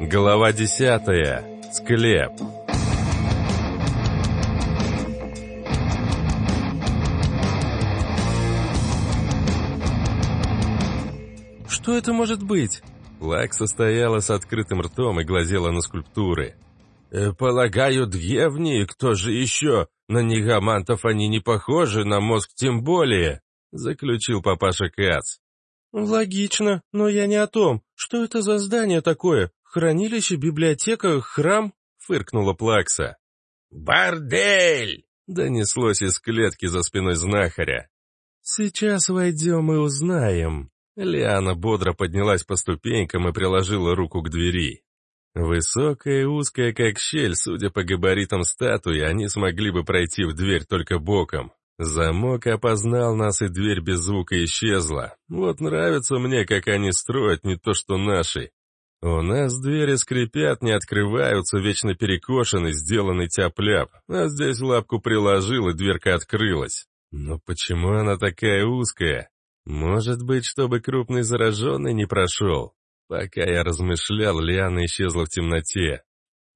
Глава десятая. Склеп. Что это может быть? Лакса стояла с открытым ртом и глазела на скульптуры. «Э, «Полагаю, дьевни, кто же еще? На негамантов они не похожи, на мозг тем более», — заключил папаша Кац. «Логично, но я не о том. Что это за здание такое? Хранилище, библиотека, храм?» — фыркнула Плакса. «Бордель!» — донеслось из клетки за спиной знахаря. «Сейчас войдем и узнаем». Лиана бодро поднялась по ступенькам и приложила руку к двери. Высокая и узкая, как щель, судя по габаритам статуи, они смогли бы пройти в дверь только боком. Замок опознал нас, и дверь без звука исчезла. Вот нравится мне, как они строят, не то что наши. У нас двери скрипят, не открываются, вечно перекошены, сделаны тяп-ляп, а здесь лапку приложил, и дверка открылась. Но почему она такая узкая? Может быть, чтобы крупный зараженный не прошел? Пока я размышлял, Лиана исчезла в темноте.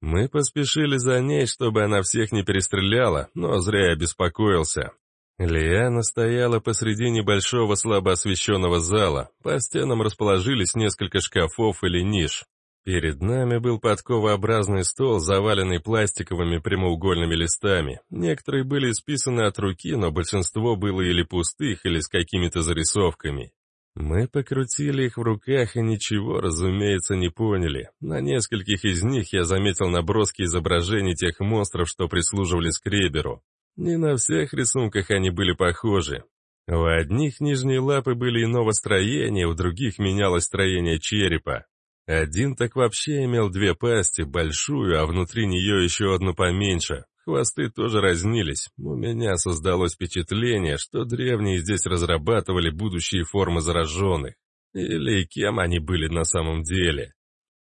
Мы поспешили за ней, чтобы она всех не перестреляла, но зря я беспокоился. Лиана стояла посреди небольшого слабо освещенного зала. По стенам расположились несколько шкафов или ниш. Перед нами был подковообразный стол, заваленный пластиковыми прямоугольными листами. Некоторые были исписаны от руки, но большинство было или пустых, или с какими-то зарисовками. Мы покрутили их в руках и ничего, разумеется, не поняли. На нескольких из них я заметил наброски изображений тех монстров, что прислуживали скреберу. Не на всех рисунках они были похожи. У одних нижние лапы были иного строения, у других менялось строение черепа. Один так вообще имел две пасти, большую, а внутри нее еще одну поменьше. Хвосты тоже разнились. У меня создалось впечатление, что древние здесь разрабатывали будущие формы зараженных. Или кем они были на самом деле.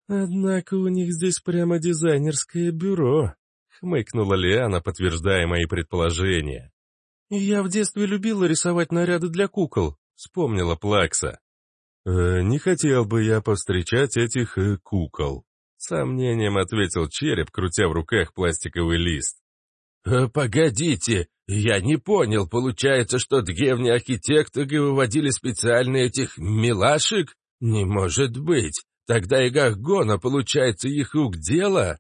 «Однако у них здесь прямо дизайнерское бюро», — хмыкнула Лиана, подтверждая мои предположения. «Я в детстве любила рисовать наряды для кукол», — вспомнила Плакса. «Э, «Не хотел бы я повстречать этих э, кукол», — сомнением ответил череп, крутя в руках пластиковый лист. Э, «Погодите, я не понял, получается, что древние архитекторы выводили специально этих милашек? Не может быть, тогда и Гаргона, получается, их рук дело?»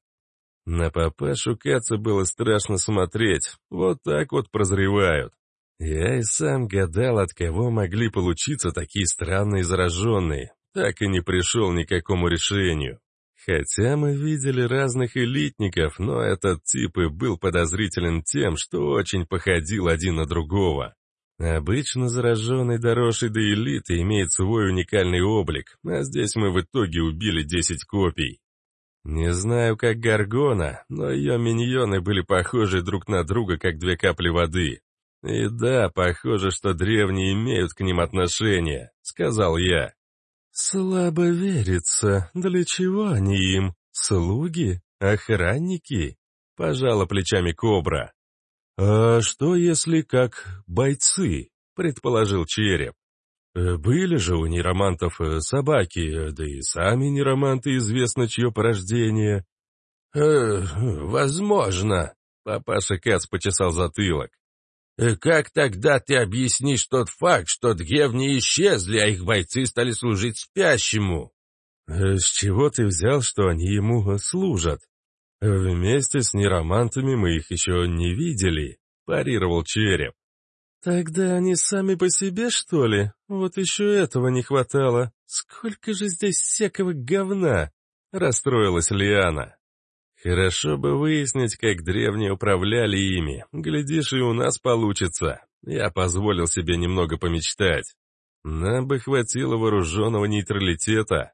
На папашу Каца было страшно смотреть, вот так вот прозревают. Я и сам гадал, от кого могли получиться такие странные зараженные, так и не пришел ни к какому решению. Хотя мы видели разных элитников, но этот тип и был подозрителен тем, что очень походил один на другого. Обычно зараженный доросший до элиты имеет свой уникальный облик, а здесь мы в итоге убили 10 копий. Не знаю, как Гаргона, но ее миньоны были похожи друг на друга, как две капли воды. И да, похоже, что древние имеют к ним отношение, сказал я. «Слабо верится. Для чего они им? Слуги? Охранники?» — пожала плечами Кобра. «А что, если как бойцы?» — предположил Череп. «Э, «Были же у неромантов э, собаки, да и сами нероманты известно чье порождение». «Э, возможно», — папаша Кац почесал затылок. Э, «Как тогда ты объяснишь тот факт, что древние исчезли, а их бойцы стали служить спящему?» э, «С чего ты взял, что они ему э, служат? Вместе с неромантами мы их еще не видели», — парировал череп. «Тогда они сами по себе, что ли? Вот еще этого не хватало. Сколько же здесь всякого говна!» — расстроилась Лиана. Хорошо бы выяснить, как древние управляли ими. Глядишь, и у нас получится. Я позволил себе немного помечтать. Нам бы хватило вооруженного нейтралитета.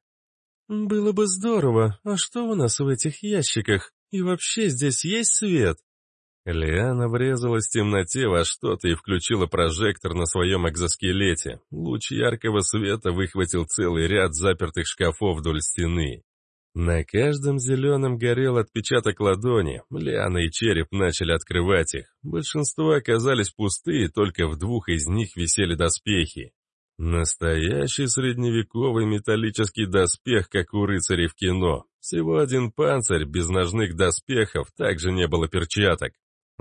Было бы здорово. А что у нас в этих ящиках? И вообще здесь есть свет? Лиана врезалась в темноте во что-то и включила прожектор на своем экзоскелете. Луч яркого света выхватил целый ряд запертых шкафов вдоль стены. На каждом зеленом горел отпечаток ладони, Лиана и Череп начали открывать их. Большинство оказались пустые, только в двух из них висели доспехи. Настоящий средневековый металлический доспех, как у рыцарей в кино. Всего один панцирь, без ножных доспехов, также не было перчаток.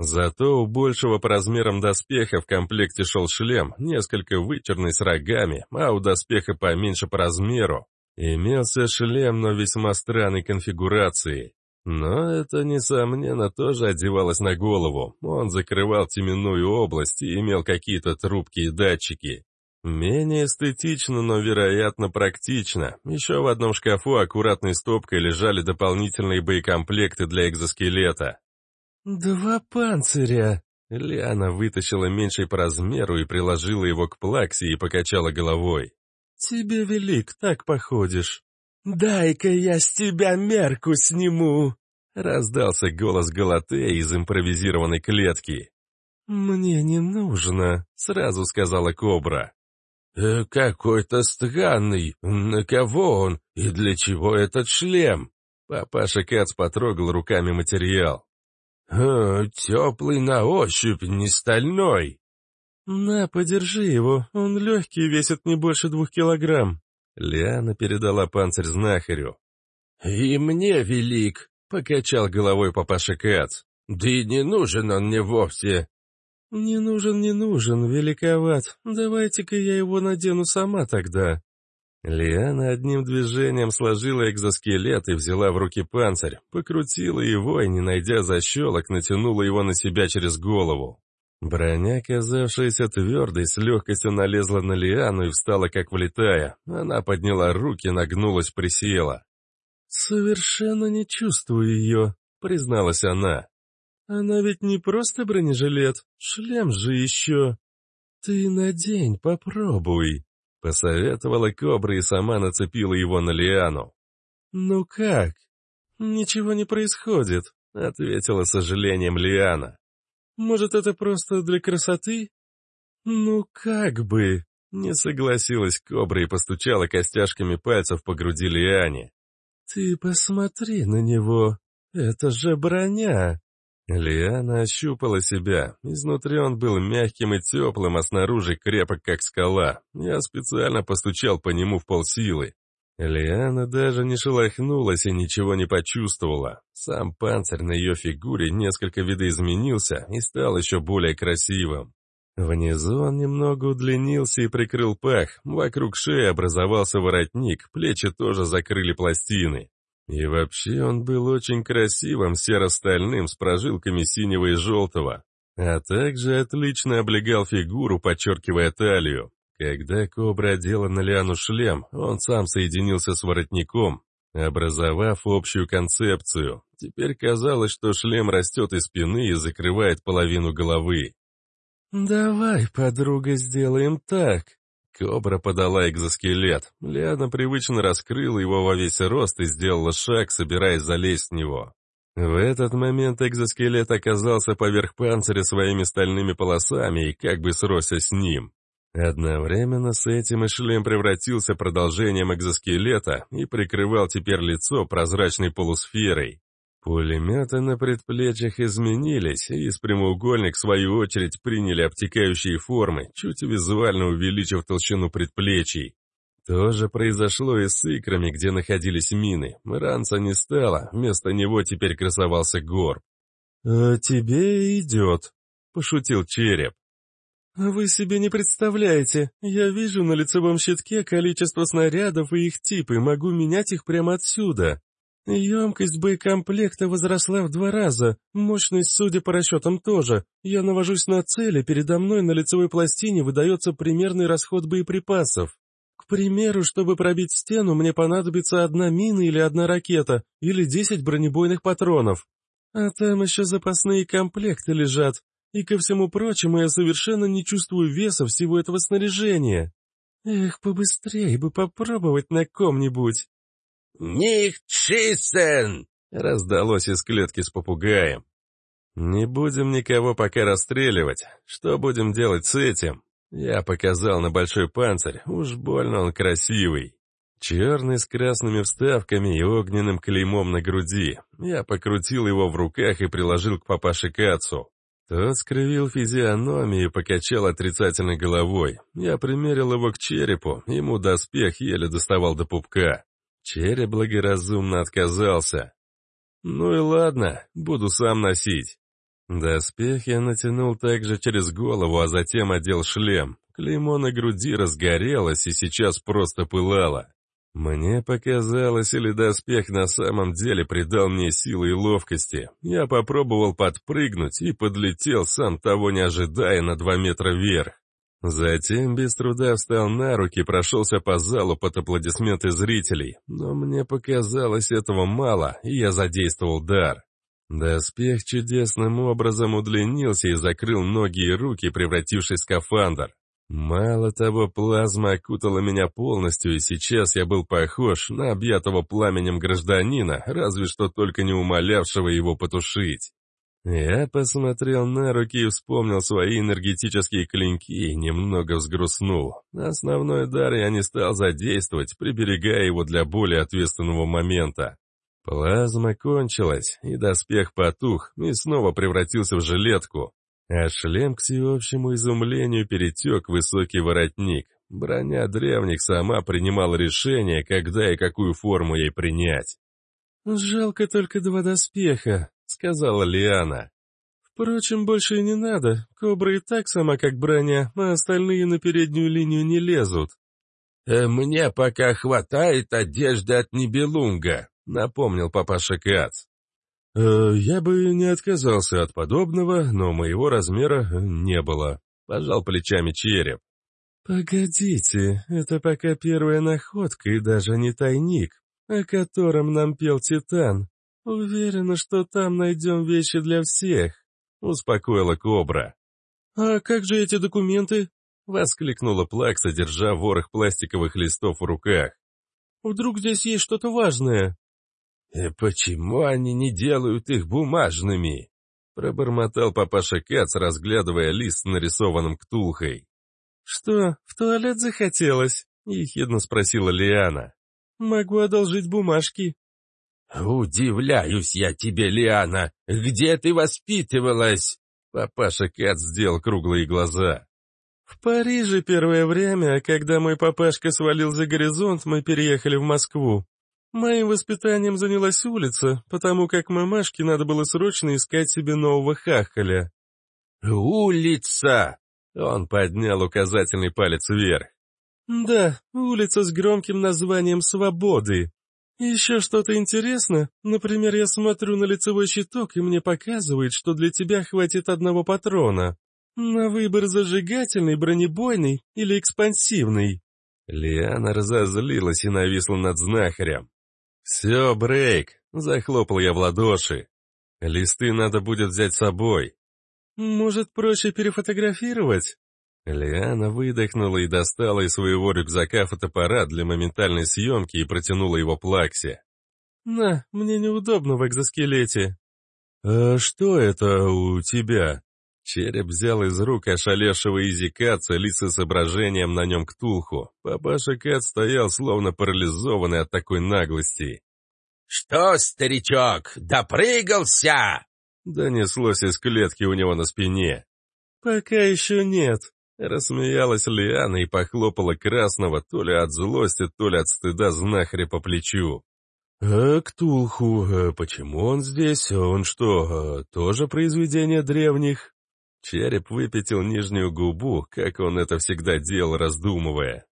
Зато у большего по размерам доспеха в комплекте шел шлем, несколько вычерный с рогами, а у доспеха поменьше по размеру. Имелся шлем, но весьма странной конфигурации. Но это, несомненно, тоже одевалось на голову. Он закрывал теменную область и имел какие-то трубки и датчики. Менее эстетично, но, вероятно, практично. Еще в одном шкафу аккуратной стопкой лежали дополнительные боекомплекты для экзоскелета. «Два панциря!» Лиана вытащила меньший по размеру и приложила его к плаксе и покачала головой. «Тебе велик, так походишь». «Дай-ка я с тебя мерку сниму!» Раздался голос Галатея из импровизированной клетки. «Мне не нужно», — сразу сказала Кобра. «Э, «Какой-то странный. На кого он? И для чего этот шлем?» Папаша Кац потрогал руками материал. «Э, «Теплый на ощупь, не стальной». «На, подержи его, он легкий, весит не больше двух килограмм». Лиана передала панцирь знахарю. «И мне велик», — покачал головой папаша Кац. «Да и не нужен он мне вовсе». «Не нужен, не нужен, великоват. Давайте-ка я его надену сама тогда». Лиана одним движением сложила экзоскелет и взяла в руки панцирь, покрутила его и, не найдя защелок, натянула его на себя через голову. Броня, казавшаяся твердой, с легкостью налезла на Лиану и встала как влетая. Она подняла руки, нагнулась, присела. «Совершенно не чувствую ее», — призналась она. «Она ведь не просто бронежилет, шлем же еще. Ты надень, попробуй». Посоветовала кобра и сама нацепила его на лиану. «Ну как?» «Ничего не происходит», — ответила с сожалением Лиана. «Может, это просто для красоты?» «Ну как бы...» — не согласилась кобра и постучала костяшками пальцев по груди Лиане. «Ты посмотри на него, это же броня!» Лиана ощупала себя. Изнутри он был мягким и теплым, а снаружи крепок, как скала. Я специально постучал по нему в полсилы. Лиана даже не шелохнулась и ничего не почувствовала. Сам панцирь на ее фигуре несколько видоизменился и стал еще более красивым. Внизу он немного удлинился и прикрыл пах, вокруг шеи образовался воротник, плечи тоже закрыли пластины. И вообще он был очень красивым, серо-стальным, с прожилками синего и желтого, а также отлично облегал фигуру, подчеркивая талию. Когда кобра одела на Лиану шлем, он сам соединился с воротником, образовав общую концепцию. Теперь казалось, что шлем растет из спины и закрывает половину головы. «Давай, подруга, сделаем так», Кобра подала экзоскелет. Лиана привычно раскрыла его во весь рост и сделала шаг, собираясь залезть в него. В этот момент экзоскелет оказался поверх панциря своими стальными полосами и как бы сросся с ним. Одновременно с этим и шлем превратился продолжением экзоскелета и прикрывал теперь лицо прозрачной полусферой. Пулеметы на предплечьях изменились, и из прямоугольник, в свою очередь, приняли обтекающие формы, чуть визуально увеличив толщину предплечий. То же произошло и с икрами, где находились мины. Ранца не стало, вместо него теперь красовался горб. «А тебе идет», — пошутил череп. «Вы себе не представляете, я вижу на лицевом щитке количество снарядов и их типы, могу менять их прямо отсюда. Емкость боекомплекта возросла в два раза, мощность, судя по расчетам, тоже. Я навожусь на цели, передо мной на лицевой пластине выдается примерный расход боеприпасов. К примеру, чтобы пробить стену, мне понадобится одна мина или одна ракета, или десять бронебойных патронов. А там еще запасные комплекты лежат. И ко всему прочему, я совершенно не чувствую веса всего этого снаряжения. Эх, побыстрее бы попробовать на ком-нибудь. «Nicht schießen!» — раздалось из клетки с попугаем. «Не будем никого пока расстреливать. Что будем делать с этим?» Я показал на большой панцирь, уж больно он красивый. Черный с красными вставками и огненным клеймом на груди. Я покрутил его в руках и приложил к папаше Кацу. Тот скривил физиономию и покачал отрицательной головой. Я примерил его к черепу, ему доспех еле доставал до пупка. Череп благоразумно отказался. Ну и ладно, буду сам носить. Доспех я натянул также через голову, а затем одел шлем. Клеймо на груди разгорелось и сейчас просто пылало. Мне показалось, или доспех на самом деле придал мне силы и ловкости. Я попробовал подпрыгнуть и подлетел, сам того не ожидая, на два метра вверх. Затем без труда встал на руки, прошелся по залу под аплодисменты зрителей, но мне показалось этого мало, и я задействовал дар. Доспех чудесным образом удлинился и закрыл ноги и руки, превратившись в скафандр. Мало того, плазма окутала меня полностью, и сейчас я был похож на объятого пламенем гражданина, разве что только не умолявшего его потушить. Я посмотрел на руки и вспомнил свои энергетические клинки и немного взгрустнул. Основной дар я не стал задействовать, приберегая его для более ответственного момента. Плазма кончилась, и доспех потух, и снова превратился в жилетку. А шлем, к всеобщему изумлению, перетек высокий воротник. Броня древних сама принимала решение, когда и какую форму ей принять. «Жалко только два доспеха», — сказала Лиана. «Впрочем, больше и не надо. Кобра и так сама как броня, а остальные на переднюю линию не лезут». «Э, «Мне пока хватает одежды от Нибелунга», — напомнил папаша Кац. «Э, «Я бы не отказался от подобного, но моего размера не было», — пожал плечами череп. «Погодите, это пока первая находка и даже не тайник, о котором нам пел Титан. Уверена, что там найдем вещи для всех», — успокоила Кобра. «А как же эти документы?» — воскликнула Плакса, держа ворох пластиковых листов в руках. «Вдруг здесь есть что-то важное?» «И почему они не делают их бумажными?» Пробормотал папаша Кац, разглядывая лист с нарисованным ктулхой. «Что, в туалет захотелось?» — ехидно спросила Лиана. «Могу одолжить бумажки». «Удивляюсь я тебе, Лиана! Где ты воспитывалась?» Папаша Кац сделал круглые глаза. «В Париже первое время, когда мой папашка свалил за горизонт, мы переехали в Москву. Моим воспитанием занялась улица, потому как мамашке надо было срочно искать себе нового хахаля. «Улица!» — он поднял указательный палец вверх. «Да, улица с громким названием «Свободы». Еще что-то интересно? Например, я смотрю на лицевой щиток, и мне показывает, что для тебя хватит одного патрона. На выбор зажигательный, бронебойный или экспансивный». Лиана разозлилась и нависла над знахарем. «Все, Брейк!» — захлопал я в ладоши. «Листы надо будет взять с собой». «Может, проще перефотографировать?» Лиана выдохнула и достала из своего рюкзака фотоаппарат для моментальной съемки и протянула его Плаксе. «На, мне неудобно в экзоскелете». «А что это у тебя?» Череп взял из рук ошалевшего Изи Каца лица с изображением на нем ктулху. Папаша Кац стоял словно парализованный от такой наглости. «Что, старичок, допрыгался?» Донеслось из клетки у него на спине. «Пока еще нет», — рассмеялась Лиана и похлопала красного то ли от злости, то ли от стыда знахаря по плечу. «А Ктулху, а почему он здесь? Он что, а, тоже произведение древних?» Череп выпятил нижнюю губу, как он это всегда делал, раздумывая.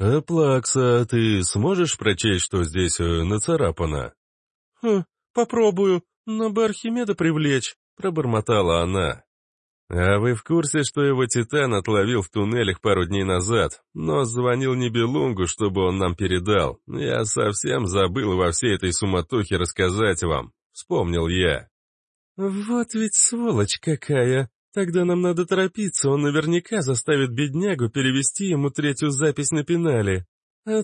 «А Плакса, ты сможешь прочесть, что здесь э, нацарапано?» «Хм, попробую, но бы Архимеда привлечь», — пробормотала она. «А вы в курсе, что его Титан отловил в туннелях пару дней назад, но звонил Небелунгу, чтобы он нам передал? Я совсем забыл во всей этой суматохе рассказать вам», — вспомнил я. «Вот ведь сволочь какая!» Тогда нам надо торопиться, он наверняка заставит беднягу перевести ему третью запись на пенале.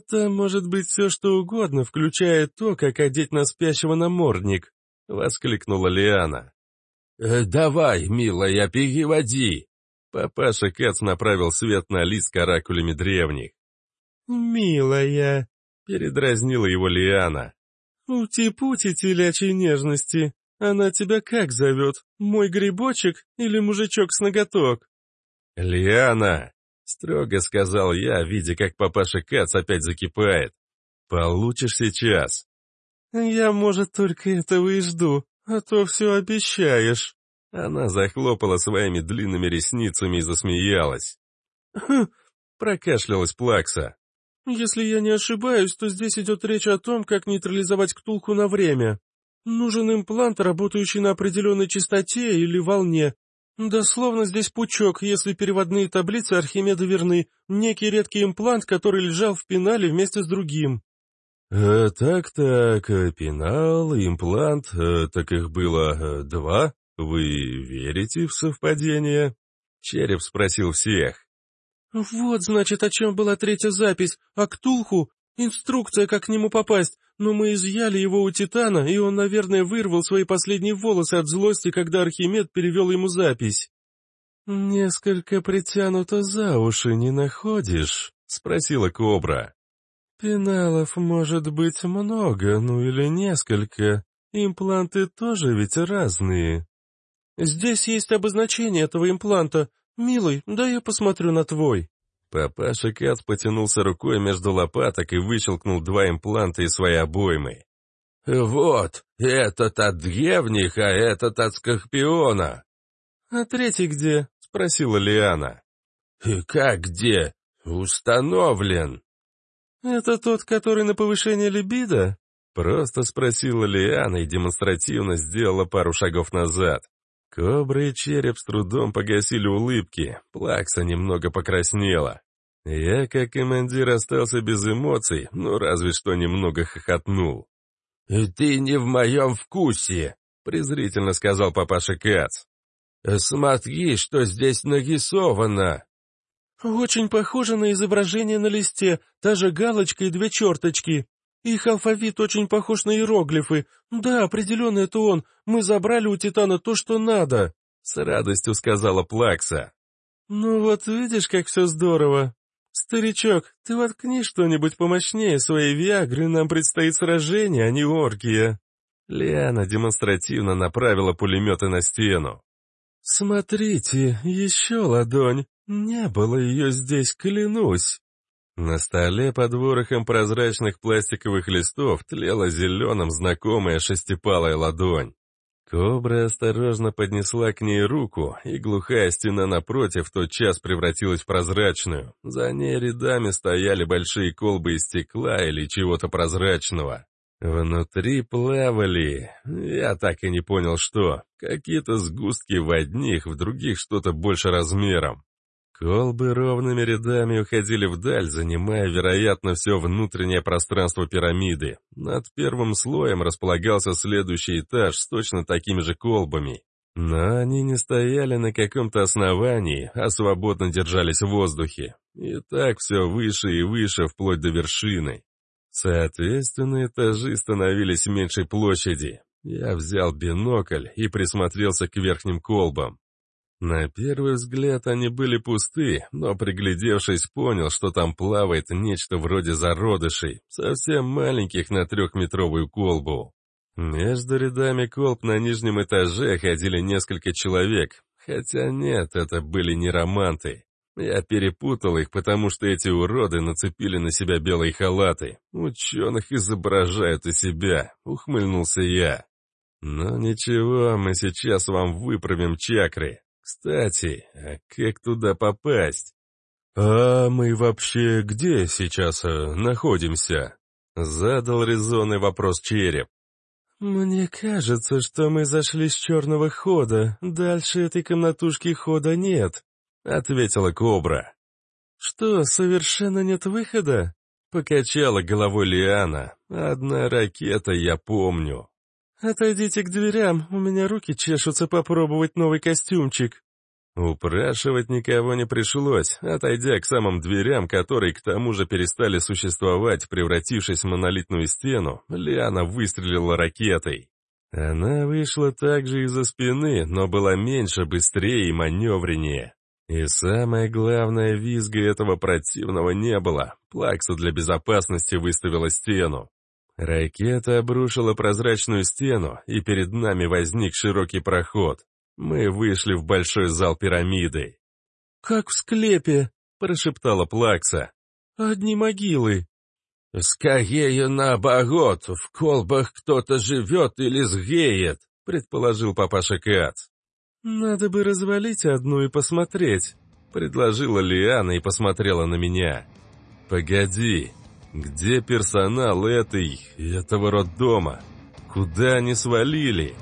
Там может быть все что угодно, включая то, как одеть на спящего намордник», — воскликнула Лиана. «Э, «Давай, милая, переводи!» Папаша Кац направил свет на лист каракулями древних. «Милая!» — передразнила его Лиана. «Ути-пути телячьей нежности. Она тебя как зовет? Мой грибочек или мужичок с ноготок?» «Лиана!» — строго сказал я, видя, как папаша Кац опять закипает. «Получишь сейчас». «Я, может, только этого и жду, а то все обещаешь». Она захлопала своими длинными ресницами и засмеялась. «Хм!» — прокашлялась Плакса. «Если я не ошибаюсь, то здесь идет речь о том, как нейтрализовать ктулху на время. Нужен имплант, работающий на определенной частоте или волне. Дословно здесь пучок, если переводные таблицы Архимеда верны, некий редкий имплант, который лежал в пенале вместе с другим. «Э, «Так-так, э, пенал, имплант, э, так их было э, два. Вы верите в совпадение?» Череп спросил всех. «Вот, значит, о чем была третья запись. А Ктулху Инструкция, как к нему попасть, но мы изъяли его у Титана, и он, наверное, вырвал свои последние волосы от злости, когда Архимед перевел ему запись. «Несколько притянуто за уши не находишь?» — спросила Кобра. «Пеналов может быть много, ну или несколько. Импланты тоже ведь разные». «Здесь есть обозначение этого импланта. Милый, да я посмотрю на твой». Папаша Кац потянулся рукой между лопаток и выщелкнул два импланта из своей обоймы. «Вот, этот от древних, а этот от Скорпиона». «А третий где?» — спросила Лиана. «Как где? Установлен». «Это тот, который на повышение либидо?» Просто спросила Лиана и демонстративно сделала пару шагов назад. Кобра и череп с трудом погасили улыбки, плакса немного покраснела. Я, как командир, остался без эмоций, но разве что немного хохотнул. «Ты не в моем вкусе», — презрительно сказал папаша Кац. «Смотри, что здесь нарисовано». «Очень похоже на изображение на листе, та же галочка и две черточки», их алфавит очень похож на иероглифы. Да, определенно это он. Мы забрали у Титана то, что надо. С радостью сказала Плакса. Ну вот видишь, как все здорово. Старичок, ты воткни что-нибудь помощнее своей Виагры, нам предстоит сражение, а не оргия. Лиана демонстративно направила пулеметы на стену. «Смотрите, еще ладонь. Не было ее здесь, клянусь». На столе под ворохом прозрачных пластиковых листов тлела зеленым знакомая шестипалая ладонь. Кобра осторожно поднесла к ней руку, и глухая стена напротив тотчас превратилась в прозрачную. За ней рядами стояли большие колбы из стекла или чего-то прозрачного. Внутри плавали, я так и не понял что, какие-то сгустки в одних, в других что-то больше размером. Колбы ровными рядами уходили вдаль, занимая, вероятно, все внутреннее пространство пирамиды. Над первым слоем располагался следующий этаж с точно такими же колбами. Но они не стояли на каком-то основании, а свободно держались в воздухе. И так все выше и выше, вплоть до вершины. Соответственно, этажи становились меньшей площади. Я взял бинокль и присмотрелся к верхним колбам. На первый взгляд они были пусты, но приглядевшись, понял, что там плавает нечто вроде зародышей, совсем маленьких на трехметровую колбу. Между рядами колб на нижнем этаже ходили несколько человек, хотя нет, это были не романты. Я перепутал их, потому что эти уроды нацепили на себя белые халаты. Ученых изображают у себя, ухмыльнулся я. Но ничего, мы сейчас вам выправим чакры. Кстати, а как туда попасть? А мы вообще где сейчас э, находимся? Задал резонный вопрос череп. «Мне кажется, что мы зашли с черного хода. Дальше этой комнатушки хода нет», — ответила Кобра. «Что, совершенно нет выхода?» — покачала головой Лиана. «Одна ракета, я помню». «Отойдите к дверям, у меня руки чешутся попробовать новый костюмчик». Упрашивать никого не пришлось, отойдя к самым дверям, которые к тому же перестали существовать, превратившись в монолитную стену, Лиана выстрелила ракетой. Она вышла также из-за спины, но была меньше, быстрее и маневреннее. И самое главное, визга этого противного не было. Плакса для безопасности выставила стену. Ракета обрушила прозрачную стену, и перед нами возник широкий проход. Мы вышли в большой зал пирамиды. «Как в склепе!» — прошептала Плакса. «Одни могилы!» «Скорее наоборот, в колбах кто-то живет или сгеет», — предположил папаша Кац. «Надо бы развалить одну и посмотреть», — предложила Лиана и посмотрела на меня. «Погоди, где персонал этой... этого роддома? Куда они свалили?»